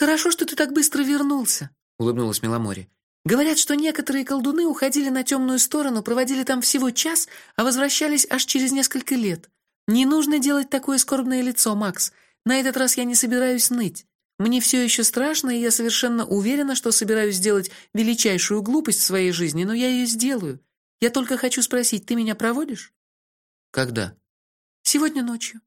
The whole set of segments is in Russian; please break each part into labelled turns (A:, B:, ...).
A: Хорошо, что ты так быстро вернулся, улыбнулась Миломори. Говорят, что некоторые колдуны уходили на темную сторону, проводили там всего час, а возвращались аж через несколько лет. Не нужно делать такое скорбное лицо, Макс. На этот раз я не собираюсь ныть. Мне все еще страшно, и я совершенно уверена, что собираюсь сделать величайшую глупость в своей жизни, но я ее сделаю. Я только хочу спросить, ты меня проводишь?
B: Когда?
A: Сегодня ночью.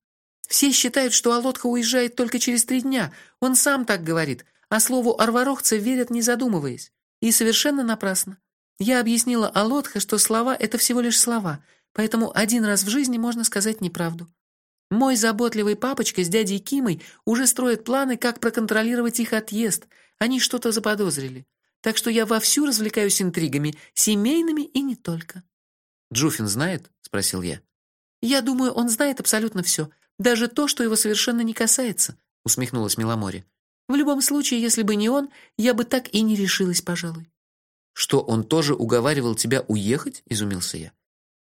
A: Все считают, что Алотха уезжает только через три дня. Он сам так говорит, а слову Арварохца верят не задумываясь. И совершенно напрасно. Я объяснила Алотха, что слова это всего лишь слова, поэтому один раз в жизни можно сказать неправду. Мой заботливый папочка с дядей Кимой уже строят планы, как проконтролировать их отъезд. Они что-то заподозрили. Так что я вовсю развлекаюсь интригами, семейными и не только.
B: Джуфин знает? спросил я.
A: Я думаю, он знает абсолютно все, даже то, что его совершенно не касается, усмехнулась Миломори. В любом случае, если бы не он, я бы так и не решилась, пожалуй.
B: Что он тоже уговаривал тебя уехать? изумился я.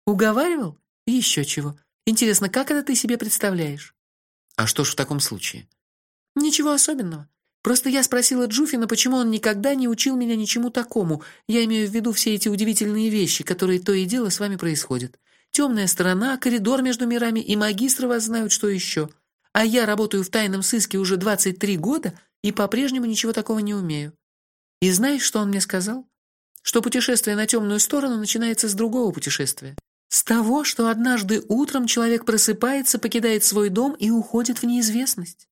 A: Уговаривал? Еще чего. Интересно, как это ты себе представляешь?
B: А что ж в таком случае?
A: Ничего особенного. Просто я спросила Джуфина, почему он никогда не учил меня ничему такому. Я имею в виду все эти удивительные вещи, которые то и дело с вами происходят. Темная сторона, коридор между мирами и магистры вас знают что еще. А я работаю в тайном сыске уже 23 года и по-прежнему ничего такого не умею. И знаешь, что он мне сказал? Что путешествие на темную сторону начинается с другого путешествия. С того, что однажды утром человек просыпается, покидает свой дом и уходит в неизвестность.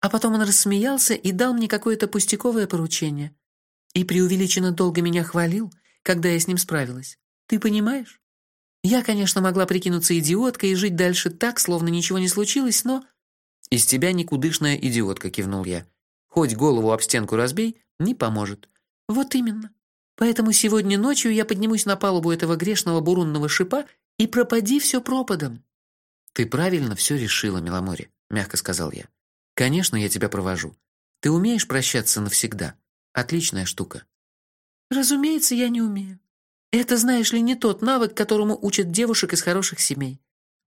A: А потом он рассмеялся и дал мне какое-то пустяковое поручение. И преувеличенно долго меня хвалил, когда я с ним справилась. Ты понимаешь? Я, конечно, могла прикинуться идиоткой и жить дальше так, словно ничего не случилось, но
B: из тебя никудышная идиотка, кивнул я. Хоть голову об стенку разбей, не поможет.
A: Вот именно. Поэтому сегодня ночью я поднимусь на палубу этого грешного бурунного шипа и пропади все пропадом.
B: Ты правильно все решила, Миломори, мягко сказал я. Конечно, я тебя провожу. Ты умеешь прощаться навсегда. Отличная штука.
A: Разумеется, я не умею. Это, знаешь ли, не тот навык, которому учат девушек из хороших семей.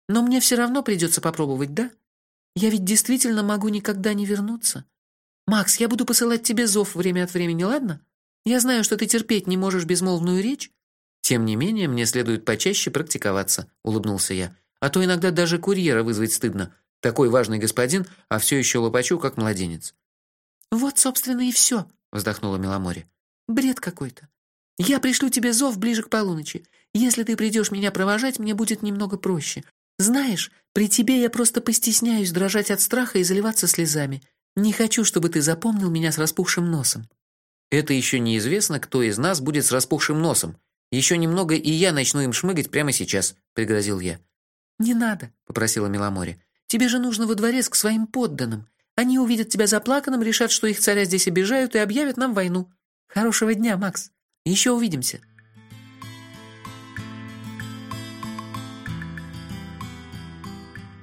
A: Но мне все равно придется попробовать, да? Я ведь действительно могу никогда не вернуться. Макс, я буду посылать тебе зов время от времени, ладно? Я знаю, что ты терпеть не можешь безмолвную речь.
B: Тем не менее, мне следует почаще практиковаться, улыбнулся я. А то иногда даже курьера вызвать стыдно. Такой важный господин, а все еще лопачу как младенец.
A: Вот, собственно, и все, вздохнула Миломори. Бред какой-то. Я пришлю тебе зов ближе к полуночи. Если ты придешь меня провожать, мне будет немного проще. Знаешь, при тебе я просто постесняюсь дрожать от страха и заливаться слезами. Не хочу, чтобы ты запомнил меня с распухшим носом.
B: Это еще неизвестно, кто из нас будет с распухшим носом. Еще немного, и я начну им шмыгать прямо сейчас, пригрозил я.
A: Не надо, попросила Миломори. Тебе же нужно во дворец к своим подданным. Они увидят тебя заплаканным, решат, что их царя здесь обижают и объявят нам войну. Хорошего дня, Макс. Еще увидимся.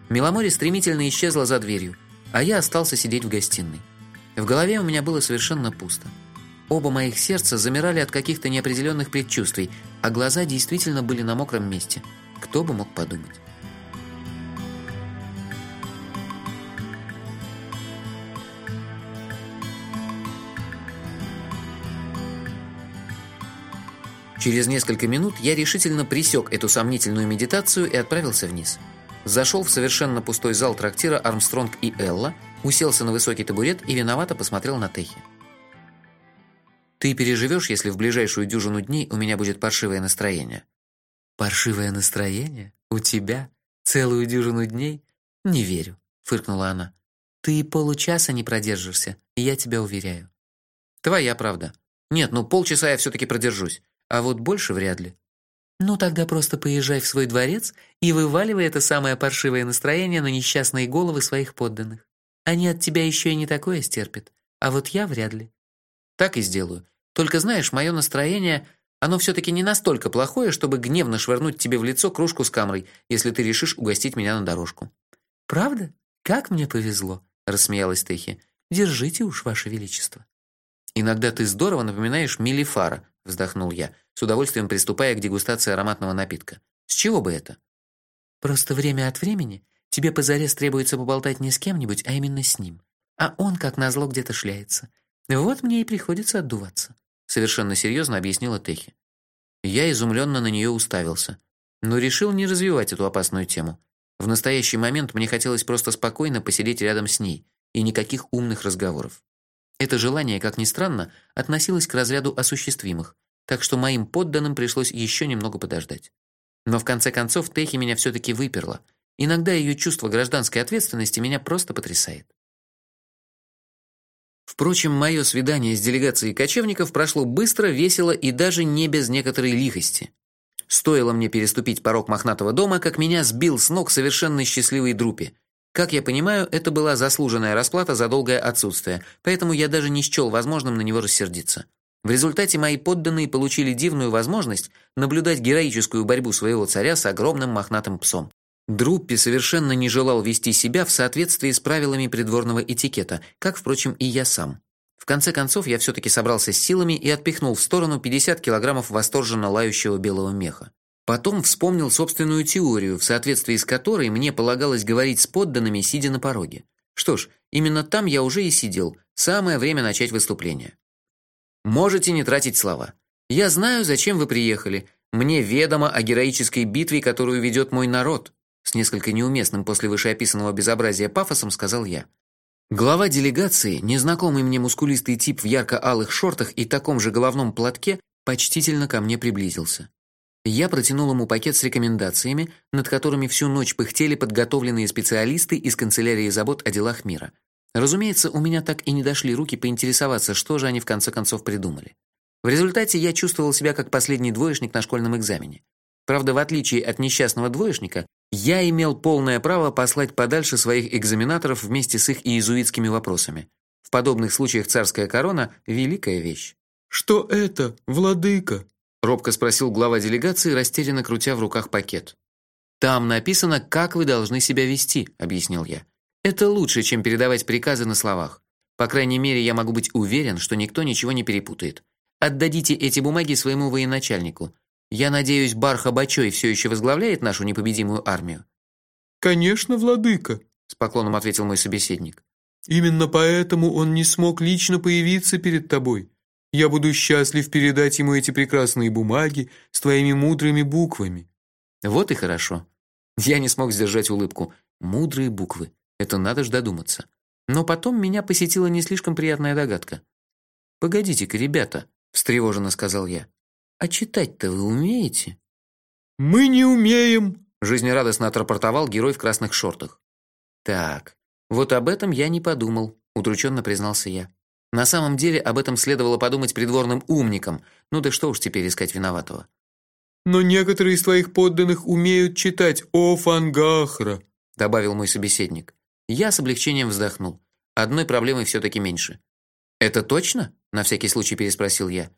B: Миломори стремительно исчезла за дверью, а я остался сидеть в гостиной. В голове у меня было совершенно пусто. Оба моих сердца замирали от каких-то неопределенных предчувствий, а глаза действительно были на мокром месте. Кто бы мог подумать? Через несколько минут я решительно пресек эту сомнительную медитацию и отправился вниз. Зашел в совершенно пустой зал трактира Армстронг и Элла, уселся на высокий табурет и виновато посмотрел на Техи. Ты переживешь, если в ближайшую дюжину дней у меня будет паршивое настроение?
A: Паршивое настроение у тебя целую дюжину дней? Не верю, фыркнула она. Ты и получаса не продержишься, я тебя уверяю.
B: Твоя правда. Нет, ну полчаса я все таки продержусь а вот больше вряд ли.
A: Ну тогда просто поезжай в свой дворец и вываливай это самое паршивое настроение на несчастные головы своих подданных. Они от тебя еще и не такое стерпят, а вот я вряд ли.
B: Так и сделаю. Только знаешь, мое настроение, оно все таки не настолько плохое, чтобы гневно швырнуть тебе в лицо кружку с камрой, если ты решишь угостить меня на дорожку.
A: Правда? Как мне повезло, рассмеялась Техи. Держите уж, ваше величество.
B: Иногда ты здорово напоминаешь Милифара, вздохнул я, с удовольствием приступая к дегустации ароматного напитка. С чего бы это?
A: Просто время от времени тебе позарез требуется поболтать не с кем-нибудь, а именно с ним. А он, как назло, где-то шляется. Вот мне и приходится отдуваться, совершенно серьезно объяснила Техи. Я изумленно на нее уставился, но решил не развивать эту опасную тему. В настоящий момент мне хотелось просто спокойно посидеть рядом с ней и никаких умных разговоров. Это желание, как ни странно, относилось к разряду осуществимых, так что моим подданным пришлось еще немного подождать. Но в конце концов Техи меня все таки выперла. Иногда ее чувство гражданской ответственности меня просто потрясает. Впрочем, мое свидание с делегацией кочевников прошло быстро, весело и даже не без некоторой лихости. Стоило мне переступить порог мохнатого дома, как меня сбил с ног совершенно счастливый Друпи. Как я понимаю, это была заслуженная расплата за долгое отсутствие, поэтому я даже не счел возможным на него рассердиться. В результате мои подданные получили дивную возможность наблюдать героическую борьбу своего царя с огромным мохнатым псом. Друппи совершенно не желал вести себя в соответствии с правилами придворного этикета, как впрочем и я сам. В конце концов я все таки собрался с силами и отпихнул в сторону 50 килограммов восторженно лающего белого меха. Потом вспомнил собственную теорию, в соответствии с которой мне полагалось говорить с подданными, сидя на пороге. Что ж, именно там я уже и сидел. Самое время начать выступление. Можете не тратить слова. Я знаю, зачем вы приехали. Мне ведомо о героической битве, которую ведет мой народ, с несколько неуместным после вышеописанного безобразия пафосом сказал я. Глава делегации, незнакомый мне мускулистый тип в ярко-алых шортах и таком же головном платке, почтительно ко мне приблизился. Я протянул ему пакет с рекомендациями, над которыми всю ночь пыхтели подготовленные специалисты из канцелярии забот о делах мира. Разумеется, у меня так и не дошли руки поинтересоваться, что же они в конце концов придумали. В результате я чувствовал себя как последний двоечник на школьном экзамене. Правда, в отличие от несчастного двоечника, я имел полное право послать подальше своих экзаменаторов вместе с их иезуитскими вопросами. В подобных случаях царская корона великая вещь.
C: Что это, владыка?
A: Робко спросил глава делегации, растерянно крутя в руках пакет. Там написано, как вы должны себя вести, объяснил я. Это лучше, чем передавать приказы на словах. По крайней мере, я могу быть уверен, что никто ничего не перепутает. Отдадите эти бумаги своему военачальнику. Я надеюсь, Барха Бачой все еще возглавляет нашу непобедимую армию.
C: Конечно, владыка,
A: с поклоном ответил мой собеседник.
C: Именно поэтому он не смог лично появиться перед тобой. Я буду счастлив передать ему эти прекрасные бумаги с твоими мудрыми буквами.
A: Вот и хорошо. Я не смог сдержать улыбку. Мудрые буквы. Это надо ж додуматься. Но потом меня посетила не слишком приятная догадка. Погодите-ка, ребята, встревоженно сказал я. А читать-то вы умеете?
C: Мы не умеем,
A: жизнерадостно отрапортовал герой в красных шортах. Так. Вот об этом я не подумал, удрученно признался я. На самом деле, об этом следовало подумать придворным умникам. Ну да что уж теперь искать виноватого.
C: Но некоторые из твоих подданных умеют читать о фангахра,
A: добавил мой собеседник. Я с облегчением вздохнул. Одной проблемой все таки меньше. Это точно? на всякий случай переспросил я.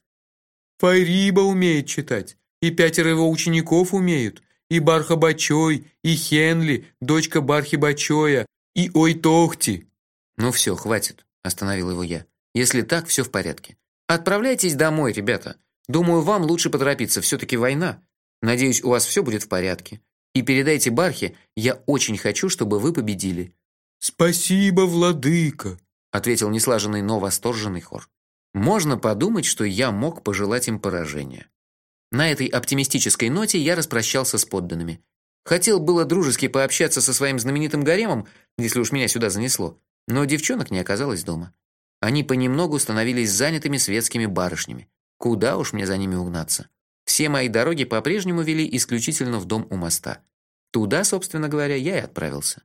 C: Файриба умеет читать, и пятеро его учеников умеют, и Барха Бачой, и Хенли, дочка Бархи Бачоя, и Ойтохти.
A: Ну все, хватит, остановил его я. Если так, все в порядке. Отправляйтесь домой, ребята. Думаю, вам лучше поторопиться, все таки война. Надеюсь, у вас все будет в порядке. И передайте Бархе, я очень хочу, чтобы вы победили.
C: Спасибо, владыка,
A: ответил неслаженный, но восторженный хор. Можно подумать, что я мог пожелать им поражения. На этой оптимистической ноте я распрощался с подданными. Хотел было дружески пообщаться со своим знаменитым гаремом, если уж меня сюда занесло, но девчонок не оказалось дома. Они понемногу становились занятыми светскими барышнями. Куда уж мне за ними угнаться? Все мои дороги по-прежнему вели исключительно в дом у моста. Туда, собственно говоря, я и отправился.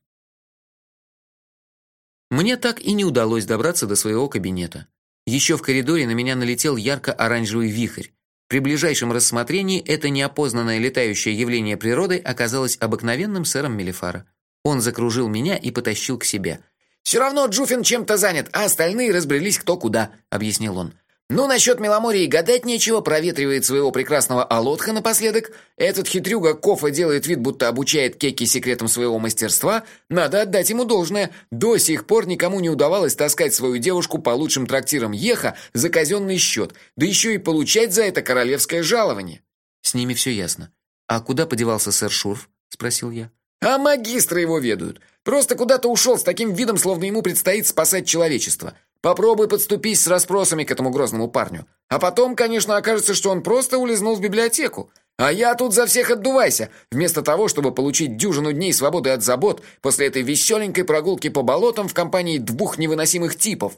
A: Мне так и не удалось добраться до своего кабинета. Еще в коридоре на меня налетел ярко-оранжевый вихрь. При ближайшем рассмотрении это неопознанное летающее явление природы оказалось обыкновенным сэром Мелифара. Он закружил меня и потащил к себе.
D: «Все равно Джуфин чем-то занят, а остальные разбрелись кто куда», — объяснил он. Ну, насчет Меломории гадать нечего, проветривает своего прекрасного Алотха напоследок. Этот хитрюга Кофа делает вид, будто обучает Кеки секретам своего мастерства. Надо отдать ему должное. До сих пор никому не удавалось таскать свою девушку по лучшим трактирам Еха за казенный счет, да еще и получать за это королевское жалование.
A: С ними все ясно. А куда подевался сэр Шурф? спросил я.
D: А магистры его ведают. Просто куда-то ушел с таким видом, словно ему предстоит спасать человечество. Попробуй подступись с расспросами к этому грозному парню. А потом, конечно, окажется, что он просто улизнул в библиотеку. А я тут за всех отдувайся, вместо того, чтобы получить дюжину дней свободы от забот после этой веселенькой прогулки по болотам в компании двух невыносимых типов.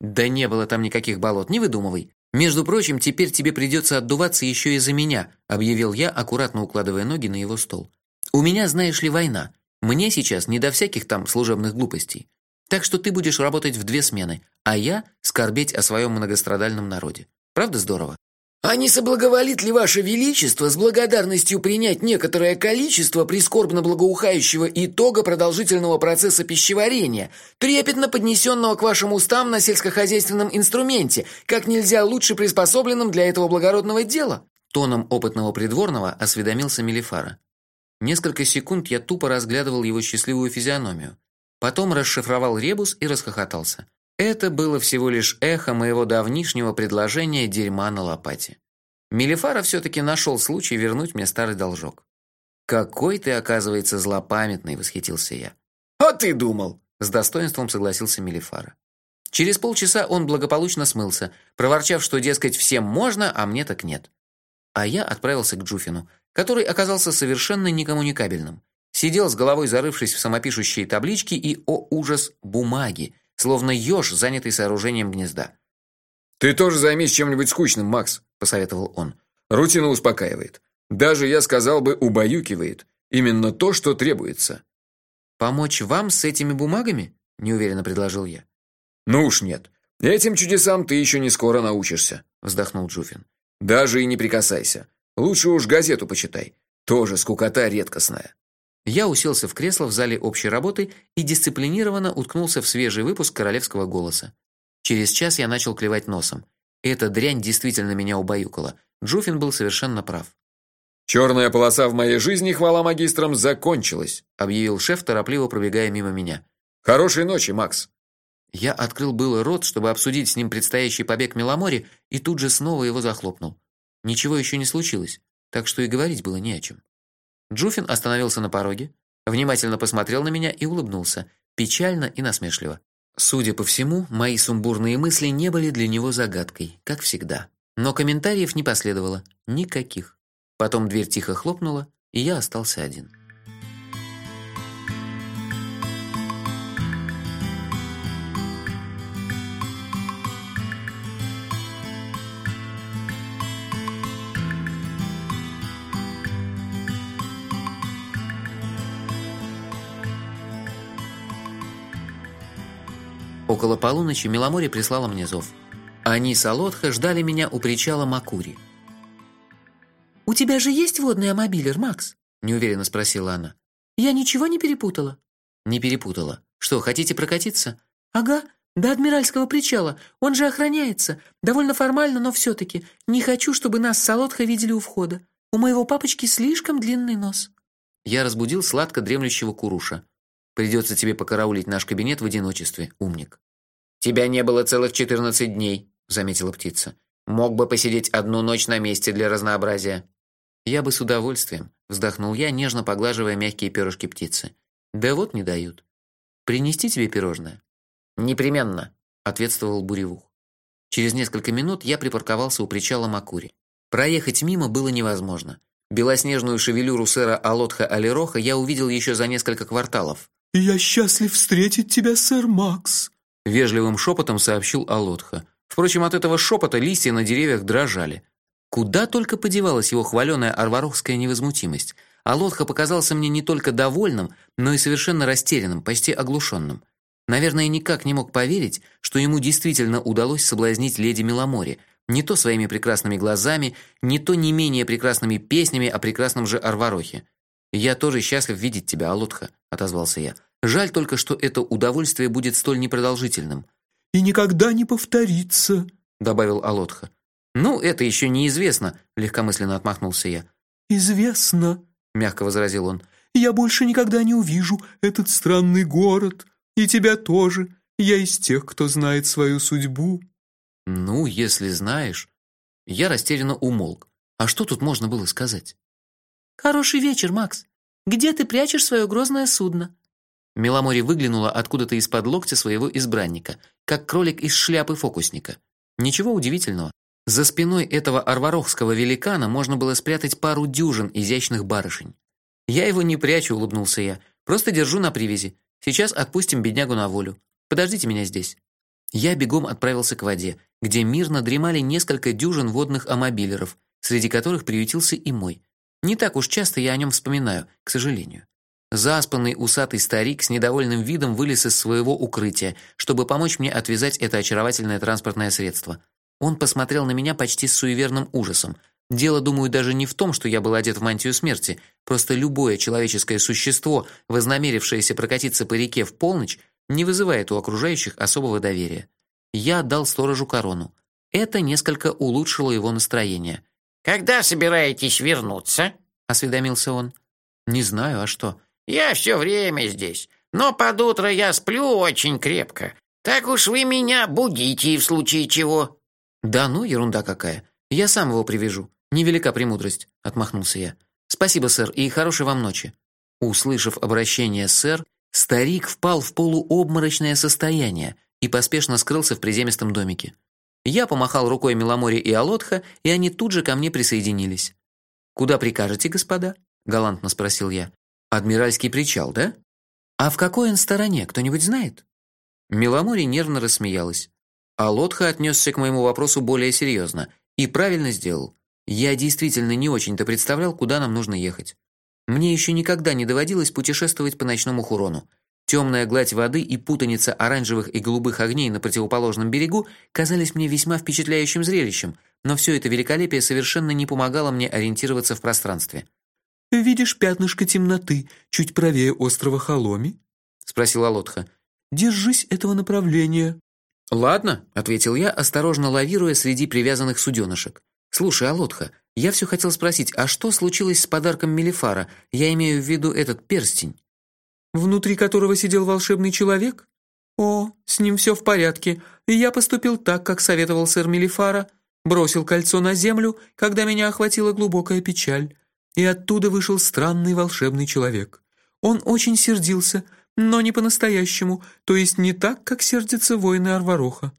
B: Да не было там никаких болот, не выдумывай. Между прочим, теперь тебе придется отдуваться еще и за меня, объявил я, аккуратно укладывая ноги на его стол. У меня, знаешь ли, война. Мне сейчас не до всяких там служебных глупостей. Так что ты будешь работать в две смены, а я скорбеть о своем многострадальном народе. Правда здорово?
D: А не соблаговолит ли ваше величество с благодарностью принять некоторое количество прискорбно благоухающего итога продолжительного процесса пищеварения, трепетно поднесенного к вашим устам на сельскохозяйственном инструменте, как нельзя лучше приспособленном для этого благородного дела?
B: Тоном опытного придворного осведомился Мелифара. Несколько секунд я тупо разглядывал его счастливую физиономию. Потом расшифровал ребус и расхохотался. Это было всего лишь эхо моего давнишнего предложения дерьма на лопате. Мелифара все таки нашел случай вернуть мне старый должок. Какой ты, оказывается, злопамятный, восхитился я.
D: А ты думал?
B: с достоинством согласился Мелифара. Через полчаса он благополучно смылся, проворчав, что дескать всем можно, а мне так нет. А я отправился к Джуфину, который оказался совершенно некоммуникабельным. Сидел с головой зарывшись в самопишущие таблички и о ужас бумаги, словно еж, занятый сооружением гнезда.
C: Ты тоже займись чем-нибудь скучным, Макс, посоветовал он. Рутина успокаивает. Даже я сказал бы, убаюкивает. Именно то, что требуется.
B: Помочь вам с этими бумагами? неуверенно предложил я.
C: Ну уж нет. Этим чудесам ты еще не скоро научишься, вздохнул Джуфин. Даже и не прикасайся. Лучше уж газету почитай. Тоже скукота редкостная.
B: Я уселся в кресло в зале общей работы и дисциплинированно уткнулся в свежий выпуск королевского голоса. Через час я начал клевать носом. Эта дрянь действительно меня убаюкала. Джуфин был совершенно прав.
C: Черная полоса в моей жизни, хвала магистрам, закончилась,
B: объявил шеф, торопливо пробегая мимо меня.
C: Хорошей ночи, Макс.
B: Я открыл было рот, чтобы обсудить с ним предстоящий побег Меломори, и тут же снова его захлопнул. Ничего еще не случилось, так что и говорить было не о чем. Джуфин остановился на пороге, внимательно посмотрел на меня и улыбнулся, печально и насмешливо. Судя по всему, мои сумбурные мысли не были для него загадкой, как всегда. Но комментариев не последовало, никаких. Потом дверь тихо хлопнула, и я остался один. Около полуночи Миломоре прислала мне зов. Они с Алотха ждали меня у причала Макури.
A: «У тебя же есть водный амобилер, Макс?»
B: – неуверенно спросила она.
A: «Я ничего не перепутала?»
B: «Не перепутала. Что, хотите прокатиться?»
A: «Ага, до Адмиральского причала. Он же охраняется. Довольно формально, но все таки Не хочу, чтобы нас с Алотха видели у входа. У моего папочки слишком длинный нос».
B: Я разбудил сладко дремлющего Куруша. Придется тебе покараулить наш кабинет в одиночестве, умник.
D: Тебя не было целых четырнадцать дней, заметила птица. Мог бы посидеть одну ночь на месте для разнообразия.
B: Я бы с удовольствием, вздохнул я, нежно поглаживая мягкие перышки птицы. Да вот не дают. Принести тебе пирожное?
D: Непременно,
B: ответствовал Буревух. Через несколько минут я припарковался у причала Макури. Проехать мимо было невозможно. Белоснежную шевелюру сэра Алотха Алироха я увидел еще за несколько кварталов.
C: «Я счастлив встретить тебя, сэр Макс», –
B: вежливым шепотом сообщил Алотха. Впрочем, от этого шепота листья на деревьях дрожали. Куда только подевалась его хваленая арварохская невозмутимость. Алотха показался мне не только довольным, но и совершенно растерянным, почти оглушенным. Наверное, никак не мог поверить, что ему действительно удалось соблазнить леди Миломори, не то своими прекрасными глазами, не то не менее прекрасными песнями о прекрасном же Арварохе. «Я тоже счастлив видеть тебя, Алотха», — отозвался я. Жаль только, что это удовольствие будет столь непродолжительным.
C: И никогда не повторится,
B: добавил Алотха. Ну, это еще неизвестно, легкомысленно отмахнулся я.
C: Известно,
B: мягко возразил он.
C: Я больше никогда не увижу этот странный город, и тебя тоже. Я из тех, кто знает свою судьбу.
B: Ну, если знаешь. Я растерянно умолк. А что тут можно было сказать?
A: Хороший вечер, Макс. Где ты прячешь свое грозное судно?
B: Миламори выглянула откуда-то из-под локтя своего избранника, как кролик из шляпы фокусника. Ничего удивительного. За спиной этого арварохского великана можно было спрятать пару дюжин изящных барышень. Я его не прячу, улыбнулся я. Просто держу на привязи. Сейчас отпустим беднягу на волю. Подождите меня здесь. Я бегом отправился к воде, где мирно дремали несколько дюжин водных амобилеров, среди которых приютился и мой. Не так уж часто я о нем вспоминаю, к сожалению. Заспанный усатый старик с недовольным видом вылез из своего укрытия, чтобы помочь мне отвязать это очаровательное транспортное средство. Он посмотрел на меня почти с суеверным ужасом. Дело, думаю, даже не в том, что я был одет в мантию смерти, просто любое человеческое существо, вознамерившееся прокатиться по реке в полночь, не вызывает у окружающих особого доверия. Я отдал сторожу корону. Это несколько улучшило его настроение.
E: Когда собираетесь вернуться?
B: осведомился он. Не знаю, а что?
E: Я все время здесь, но под утро я сплю очень крепко. Так уж вы меня будите в случае чего.
B: Да ну, ерунда какая. Я сам его привяжу. Невелика премудрость, отмахнулся я. Спасибо, сэр, и хорошей вам ночи. Услышав обращение сэр, старик впал в полуобморочное состояние и поспешно скрылся в приземистом домике. Я помахал рукой Миломоре и Алотха, и они тут же ко мне присоединились. Куда прикажете, господа? галантно спросил я. Адмиральский причал, да? А в какой он стороне, кто-нибудь знает? Миломори нервно рассмеялась. А Лотха отнесся к моему вопросу более серьезно и правильно сделал. Я действительно не очень-то представлял, куда нам нужно ехать. Мне еще никогда не доводилось путешествовать по ночному Хурону. Темная гладь воды и путаница оранжевых и голубых огней на противоположном берегу казались мне весьма впечатляющим зрелищем, но все это великолепие совершенно не помогало мне ориентироваться в пространстве.
C: Видишь пятнышко темноты чуть правее острова Халоми?
B: спросила Лотха.
C: Держись этого направления.
B: Ладно, ответил я, осторожно лавируя среди привязанных суденышек. Слушай, Алотха, я все хотел спросить, а что случилось с подарком Мелифара? Я имею в виду этот перстень,
C: внутри которого сидел волшебный человек. О, с ним все в порядке. И я поступил так, как советовал сэр Мелифара, бросил кольцо на землю, когда меня охватила глубокая печаль и оттуда вышел странный волшебный человек. Он очень сердился, но не по-настоящему, то есть не так, как сердятся воины Арвароха.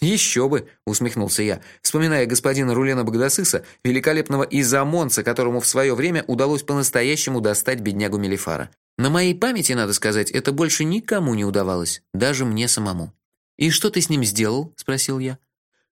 B: Еще бы, усмехнулся я, вспоминая господина Рулена Багдасыса, великолепного изамонца, которому в свое время удалось по-настоящему достать беднягу Мелифара. На моей памяти, надо сказать, это больше никому не удавалось, даже мне самому. И что ты с ним сделал? спросил я.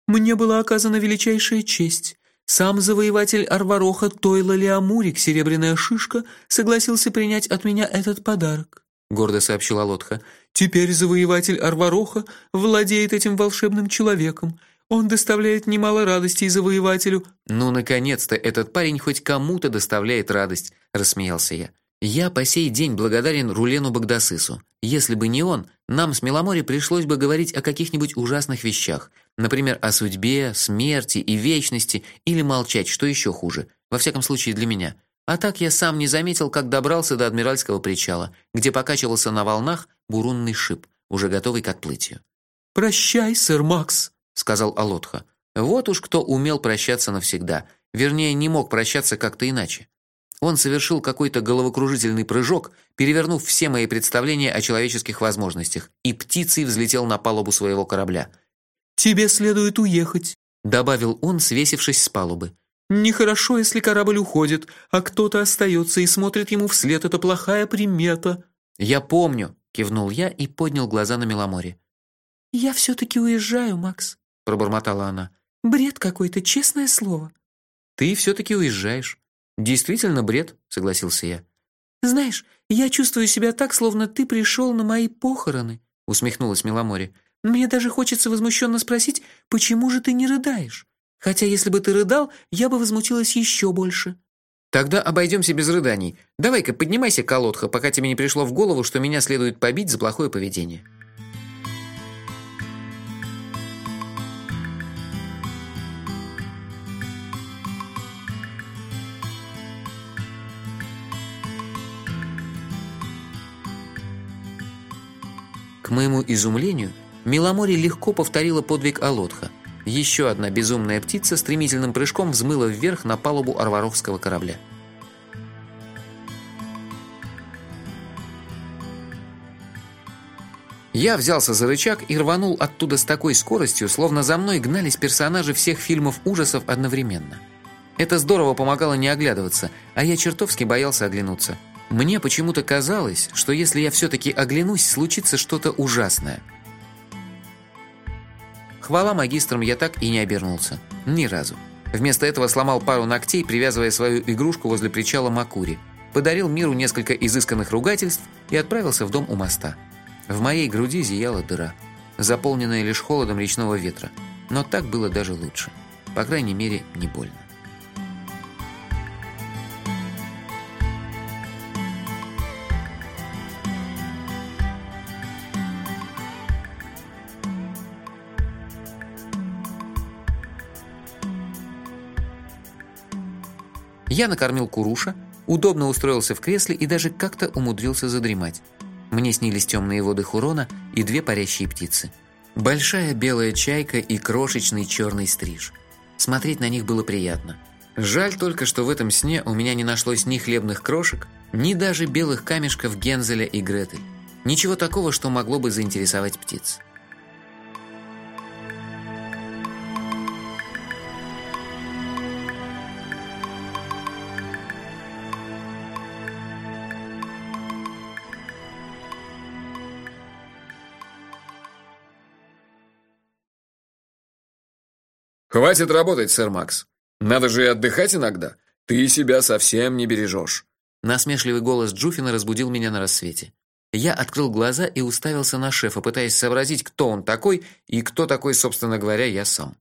C: Мне была оказана величайшая честь. Сам завоеватель Арвароха Тойла Леамурик, серебряная шишка, согласился принять от меня этот подарок, гордо сообщила Лотха. Теперь завоеватель Арвароха владеет этим волшебным человеком. Он доставляет немало радости завоевателю.
B: Ну наконец-то этот парень хоть кому-то доставляет радость, рассмеялся я. Я по сей день благодарен Рулену Багдасысу. Если бы не он, нам с Меломори пришлось бы говорить о каких-нибудь ужасных вещах, например, о судьбе, смерти и вечности, или молчать, что еще хуже. Во всяком случае для меня. А так я сам не заметил, как добрался до адмиральского причала, где покачивался на волнах бурунный шип, уже готовый к отплытию.
C: "Прощай, сэр Макс",
B: сказал Алотха. Вот уж кто умел прощаться навсегда, вернее, не мог прощаться как-то иначе. Он совершил какой-то головокружительный прыжок, перевернув все мои представления о человеческих возможностях, и птицей взлетел на палубу своего корабля.
C: Тебе следует уехать,
B: добавил он, свесившись с палубы.
C: Нехорошо, если корабль уходит, а кто-то остается и смотрит ему вслед. Это плохая примета.
B: Я помню, кивнул я и поднял глаза на Меломоре.
A: Я все таки уезжаю, Макс,
B: пробормотала она.
A: Бред какой-то, честное слово.
B: Ты все таки уезжаешь. Действительно бред, согласился я.
A: Знаешь, я чувствую себя так, словно ты пришел на мои похороны, усмехнулась Миломори. Мне даже хочется возмущенно спросить, почему же ты не рыдаешь? Хотя если бы ты рыдал, я бы возмутилась еще больше.
B: Тогда обойдемся без рыданий. Давай-ка поднимайся, колодха, пока тебе не пришло в голову, что меня следует побить за плохое поведение. Моему изумлению, Миломори легко повторила подвиг Алотха. Еще одна безумная птица стремительным прыжком взмыла вверх на палубу арваровского корабля. Я взялся за рычаг и рванул оттуда с такой скоростью, словно за мной гнались персонажи всех фильмов ужасов одновременно. Это здорово помогало не оглядываться, а я чертовски боялся оглянуться. Мне почему-то казалось, что если я все таки оглянусь, случится что-то ужасное. Хвала магистрам, я так и не обернулся. Ни разу. Вместо этого сломал пару ногтей, привязывая свою игрушку возле причала Макури. Подарил миру несколько изысканных ругательств и отправился в дом у моста. В моей груди зияла дыра, заполненная лишь холодом речного ветра. Но так было даже лучше. По крайней мере, не больно. Я накормил Куруша, удобно устроился в кресле и даже как-то умудрился задремать. Мне снились темные воды Хурона и две парящие птицы. Большая белая чайка и крошечный черный стриж. Смотреть на них было приятно. Жаль только, что в этом сне у меня не нашлось ни хлебных крошек, ни даже белых камешков Гензеля и Гретель. Ничего такого, что могло бы заинтересовать птиц.
F: «Хватит работать, сэр Макс. Надо же и отдыхать иногда. Ты себя совсем не бережешь».
B: Насмешливый голос Джуфина разбудил меня на рассвете. Я открыл глаза и уставился на шефа, пытаясь сообразить, кто он такой и кто такой, собственно говоря, я сам.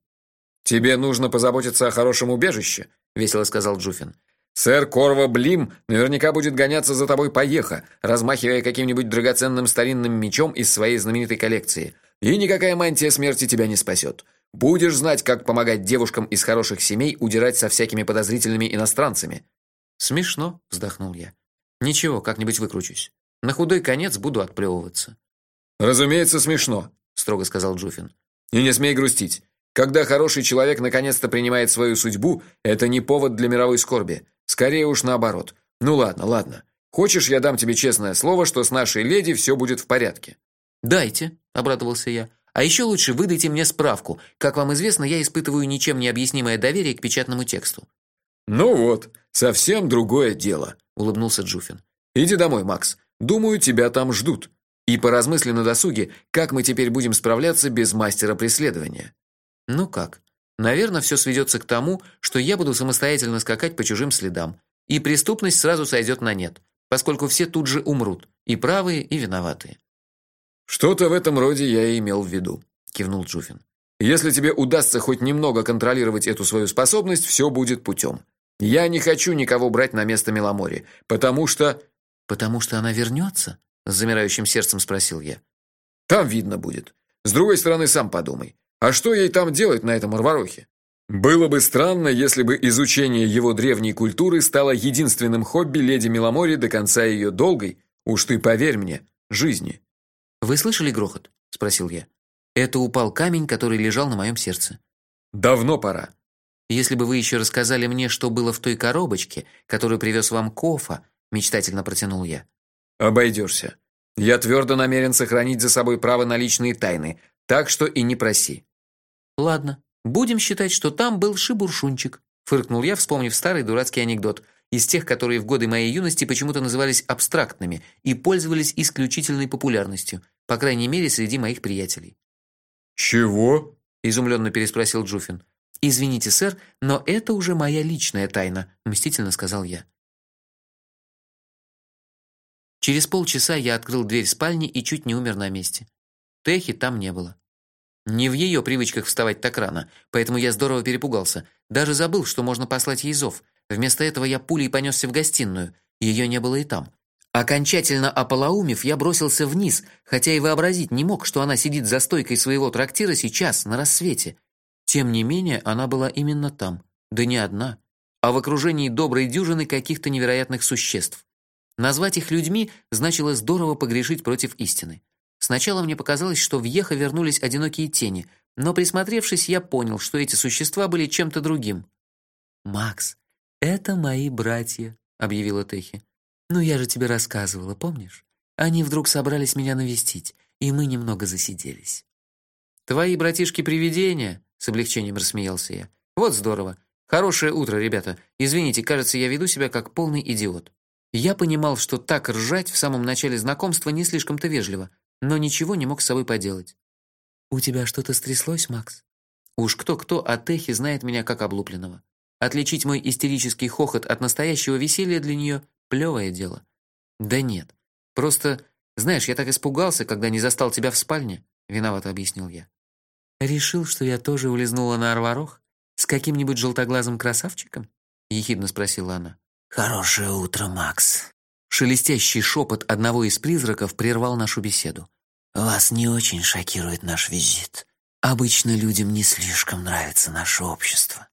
F: «Тебе нужно позаботиться о хорошем убежище», — весело сказал Джуфин. «Сэр Корва Блим наверняка будет гоняться за тобой поеха, размахивая каким-нибудь драгоценным старинным мечом из своей знаменитой коллекции. И никакая мантия смерти тебя не спасет. Будешь знать, как помогать девушкам из хороших семей удирать со всякими подозрительными иностранцами.
B: Смешно, вздохнул я. Ничего, как-нибудь выкручусь. На худой конец буду отплевываться.
F: Разумеется, смешно, строго сказал Джуфин. И не смей грустить. Когда хороший человек наконец-то принимает свою судьбу, это не повод для мировой скорби. Скорее уж наоборот. Ну ладно, ладно. Хочешь, я дам тебе честное слово, что с нашей леди все будет в порядке?
B: Дайте, обрадовался я. А еще лучше выдайте мне справку. Как вам известно, я испытываю ничем не объяснимое доверие к печатному тексту.
F: Ну вот, совсем другое дело, улыбнулся Джуфин. Иди домой, Макс. Думаю, тебя там ждут. И поразмысли на досуге, как мы теперь будем справляться без мастера преследования.
B: Ну как? Наверное, все сведется к тому, что я буду самостоятельно скакать по чужим следам, и преступность сразу сойдет на нет, поскольку все тут же умрут, и правые, и виноватые.
F: Что-то в этом роде я и имел в виду, кивнул Джуфин. Если тебе удастся хоть немного контролировать эту свою способность, все будет путем. Я не хочу никого брать на место Меломори, потому что
B: потому что она вернется?» — с замирающим сердцем спросил я.
F: Там видно будет. С другой стороны, сам подумай. А что ей там делать на этом Арварохе? Было бы странно, если бы изучение его древней культуры стало единственным хобби леди Меломори до конца ее долгой, уж ты поверь мне, жизни.
B: Вы слышали грохот? спросил я. Это упал камень, который лежал на моем сердце.
F: Давно пора.
B: Если бы вы еще рассказали мне, что было в той коробочке, которую привез вам Кофа, мечтательно протянул я.
F: Обойдешься. Я твердо намерен сохранить за собой право на личные тайны, так что и не проси.
B: Ладно, будем считать, что там был шибуршунчик, фыркнул я, вспомнив старый дурацкий анекдот из тех, которые в годы моей юности почему-то назывались абстрактными и пользовались исключительной популярностью, по крайней мере, среди моих приятелей.
F: Чего?
B: изумленно переспросил Джуфин. Извините, сэр, но это уже моя личная тайна, мстительно сказал я. Через полчаса я открыл дверь спальни и чуть не умер на месте. Техи там не было. Не в ее привычках вставать так рано, поэтому я здорово перепугался. Даже забыл, что можно послать ей зов. Вместо этого я пулей понесся в гостиную. Ее не было и там. Окончательно ополоумев, я бросился вниз, хотя и вообразить не мог, что она сидит за стойкой своего трактира сейчас на рассвете. Тем не менее, она была именно там, да не одна, а в окружении доброй дюжины каких-то невероятных существ. Назвать их людьми значило здорово погрешить против истины. Сначала мне показалось, что в Ехо вернулись одинокие тени, но присмотревшись, я понял, что эти существа были чем-то другим. Макс, это мои братья, объявила Техи. Ну я же тебе рассказывала, помнишь? Они вдруг собрались меня навестить.
A: и мы немного засиделись.
B: Твои братишки-привидения, с облегчением рассмеялся я. Вот здорово. Хорошее утро, ребята. Извините, кажется, я веду себя как полный идиот. Я понимал, что так ржать в самом начале знакомства не слишком-то вежливо, но ничего не мог с собой поделать.
A: У тебя что-то стряслось, Макс?
B: Уж кто-кто, а Техи знает меня как облупленного. Отличить мой истерический хохот от настоящего веселья для нее плевое дело. Да нет. Просто, знаешь, я так испугался, когда не застал тебя в спальне, виновато объяснил я.
A: Решил, что я тоже улизнула на Арварох с каким-нибудь желтоглазым красавчиком? ехидно спросила она.
G: Хорошее утро, Макс.
B: Шелестящий шепот одного из призраков прервал нашу беседу.
G: Вас не очень шокирует наш визит. Обычно людям не слишком нравится наше общество.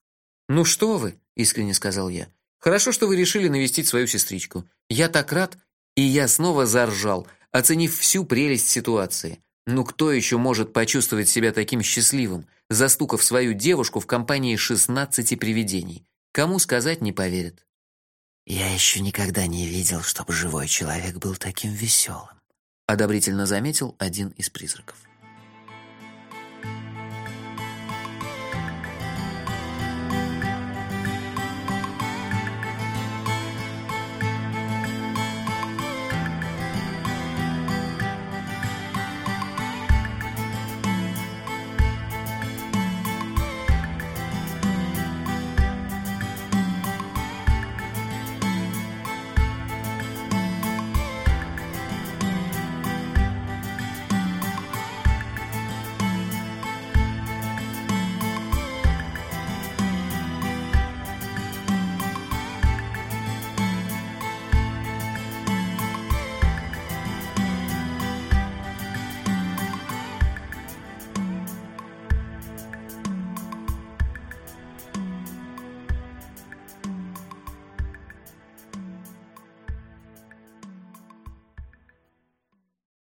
B: Ну что вы, искренне сказал я. Хорошо, что вы решили навестить свою сестричку. Я так рад, и я снова заржал, оценив всю прелесть ситуации. Ну кто еще может почувствовать себя таким счастливым, застукав свою девушку в компании шестнадцати привидений? Кому сказать не поверят.
G: Я еще никогда не видел, чтобы живой человек был таким веселым
B: одобрительно заметил один из призраков.